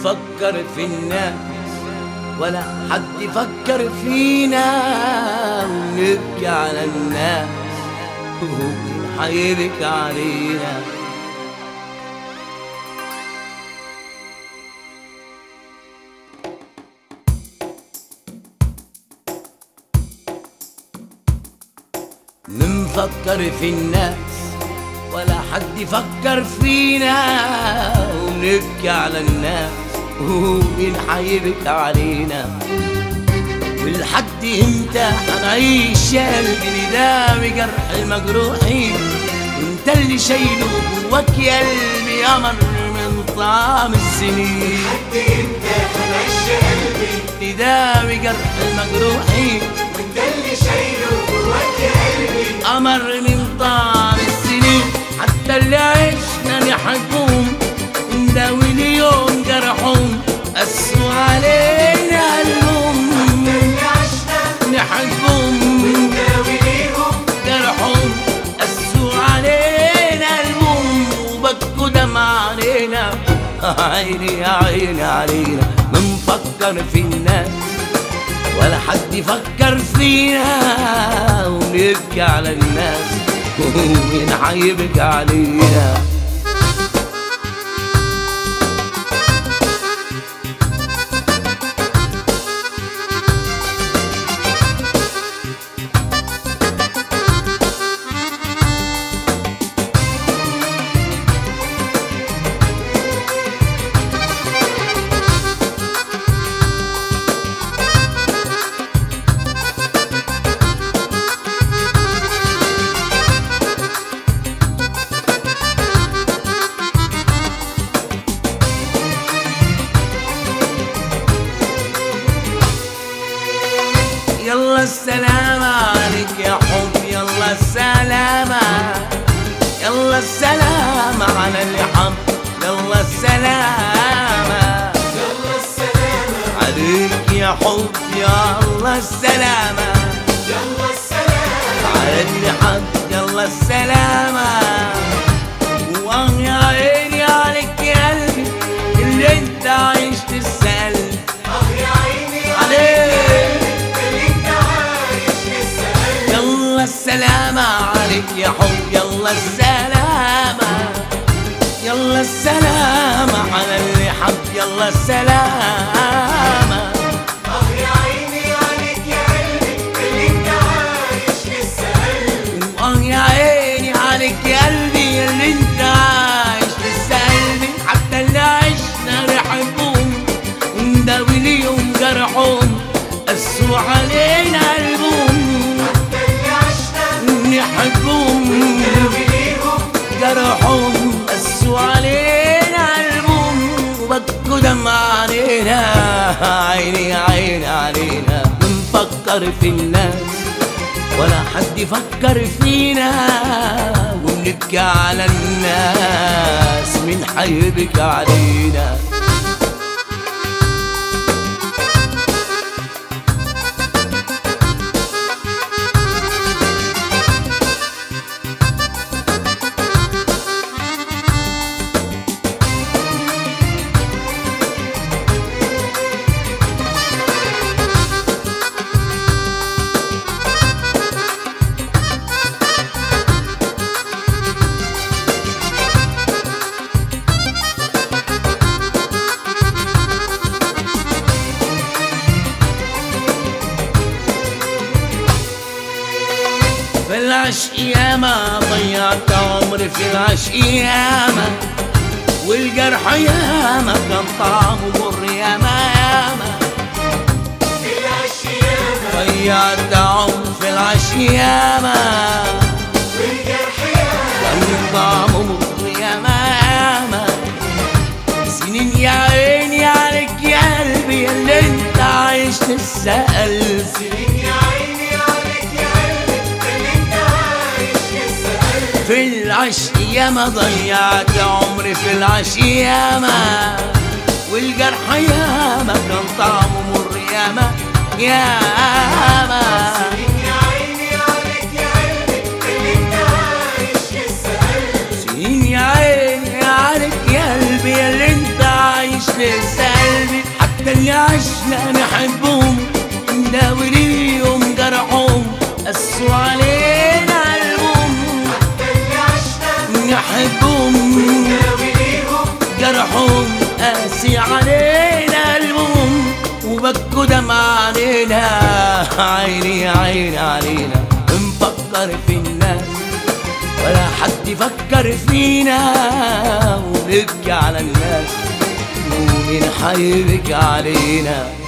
منفكر في الناس ولا حد يفكر فينا. ونبكي على الناس ومين حيبكي علينا. منفكر في الناس ولا حد يفكر فينا. ونبكي على الناس. ومين حيبكي علينا. ولحد إمتى هنعيش يا قلبي نداوي جرح المجروحين. وانت اللي شايله جواك يا قلبي قمر من طعم السنين. لحد إمتى هنعيش يا قلبي نداوي جرح المجروحين. وانت اللي شايله جواك يا قلبي قمر علينا عيني يا عيني علينا منفكر في الناس ولا حد يفكر فينا ونبكي على الناس ومين حيبكي علينا. السلامة. يلا السلام على اللي حب يلا السلامة. يلا السلامة عليك يا حب يلا السلامة. يلا السلامة على اللي حب يلا السلامة. يلا السلامة. يلا السلامة على اللي حب يلا السلامة. أه يا عيني عليك يا قلبي اللي أنت عايش. لسه قلبي واه يا عيني عليك يا قلبي اللي انت عايش لسه قلبي حتى اللي عشنا جرحهم قسوا علينا قلبهم اللي عشنا نحبهم وبكوا دمع علينا عيني عيني علينا بنفكر في الناس ولا حد يفكر فينا. ونبكي على الناس من حيبكي علينا. العشق ياما ضيعت عمري في العشق ياما والجرح ياما كان طعمه مر ياما ياما في العشيامة ضيعت عمري في العشق ياما والجرح ياما كان طعمه مر ياما ياما سنين يا عيني عليك يا قلبي اللي انت عايش تسأل. سنين العش ياما ضيعت عمري في العش ياما والجرح ياما كان طعمه مر ياما ياما سنين يا عيني عليك يا قلبي يا اللي انت عايش لسه قلبي حتى اللي عشنا نحبهم نداوي وبكوا دمع علينا عيني عيني علينا بنفكر في الناس ولا حد يفكر فينا. ونبكي على الناس. ومين حيبكي علينا.